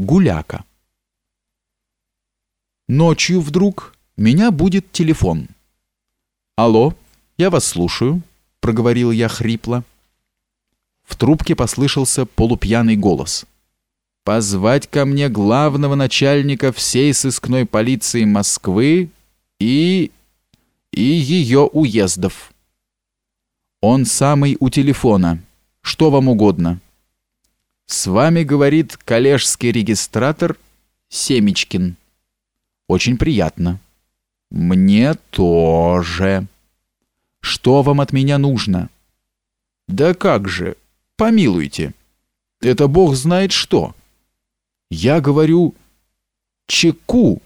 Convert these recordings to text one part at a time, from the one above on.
Гуляка. Ночью вдруг меня будет телефон. «Алло, я вас слушаю», — проговорил я хрипло. В трубке послышался полупьяный голос. «Позвать ко мне главного начальника всей сыскной полиции Москвы и... и ее уездов». «Он самый у телефона. Что вам угодно?» С вами говорит коллежский регистратор Семечкин. Очень приятно. Мне тоже. Что вам от меня нужно? Да как же, помилуйте. Это бог знает что. Я говорю чеку,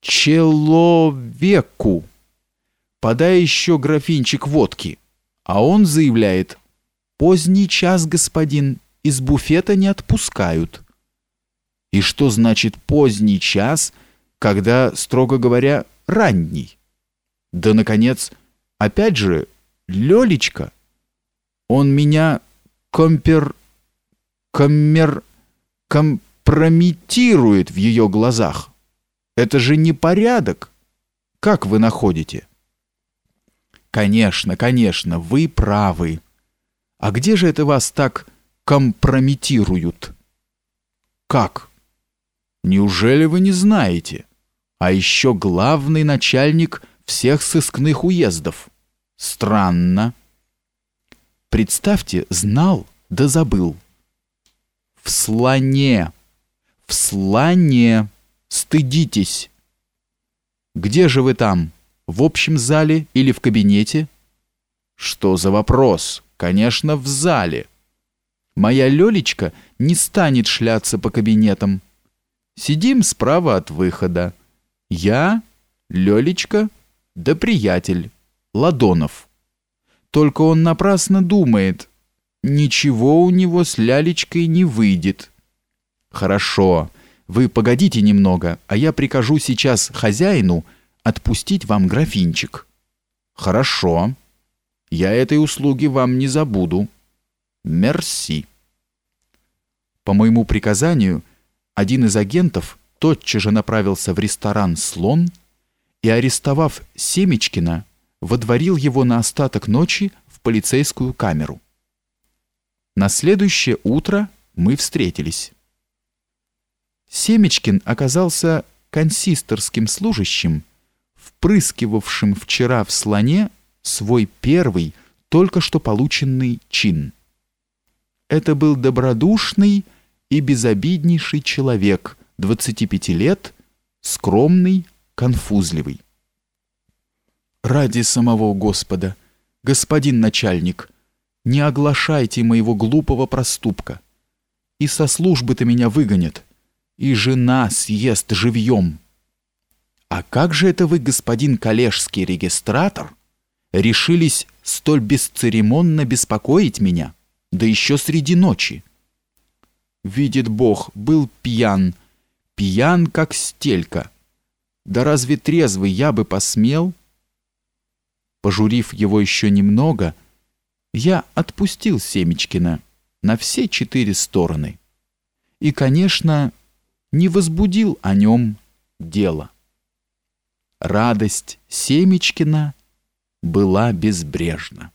человеку. Подай еще графинчик водки. А он заявляет, поздний час, господин, из буфета не отпускают. И что значит поздний час, когда, строго говоря, ранний? Да, наконец, опять же, Лёлечка. Он меня компер... коммер... компрометирует в ее глазах. Это же не порядок. Как вы находите? Конечно, конечно, вы правы. А где же это вас так компрометируют. Как? Неужели вы не знаете? А еще главный начальник всех сыскных уездов. Странно. Представьте, знал, да забыл. В слоне. В слоне. Стыдитесь. Где же вы там? В общем зале или в кабинете? Что за вопрос? Конечно, в зале. Моя Лёлечка не станет шляться по кабинетам. Сидим справа от выхода. Я, Лёлечка, да приятель, Ладонов. Только он напрасно думает. Ничего у него с Лялечкой не выйдет. Хорошо, вы погодите немного, а я прикажу сейчас хозяину отпустить вам графинчик. Хорошо. Я этой услуги вам не забуду. Мерси. По моему приказанию, один из агентов тотчас же направился в ресторан «Слон» и, арестовав Семечкина, водворил его на остаток ночи в полицейскую камеру. На следующее утро мы встретились. Семечкин оказался консисторским служащим, впрыскивавшим вчера в слоне свой первый, только что полученный чин. Это был добродушный и безобиднейший человек, 25 лет, скромный, конфузливый. Ради самого Господа, господин начальник, не оглашайте моего глупого проступка. И со службы-то меня выгонят, и жена съест живьем. А как же это вы, господин коллежский регистратор, решились столь бесцеремонно беспокоить меня?» Да еще среди ночи. Видит Бог, был пьян, пьян, как стелька. Да разве трезвый я бы посмел? Пожурив его еще немного, я отпустил Семечкина на все четыре стороны. И, конечно, не возбудил о нем дело. Радость Семечкина была безбрежна.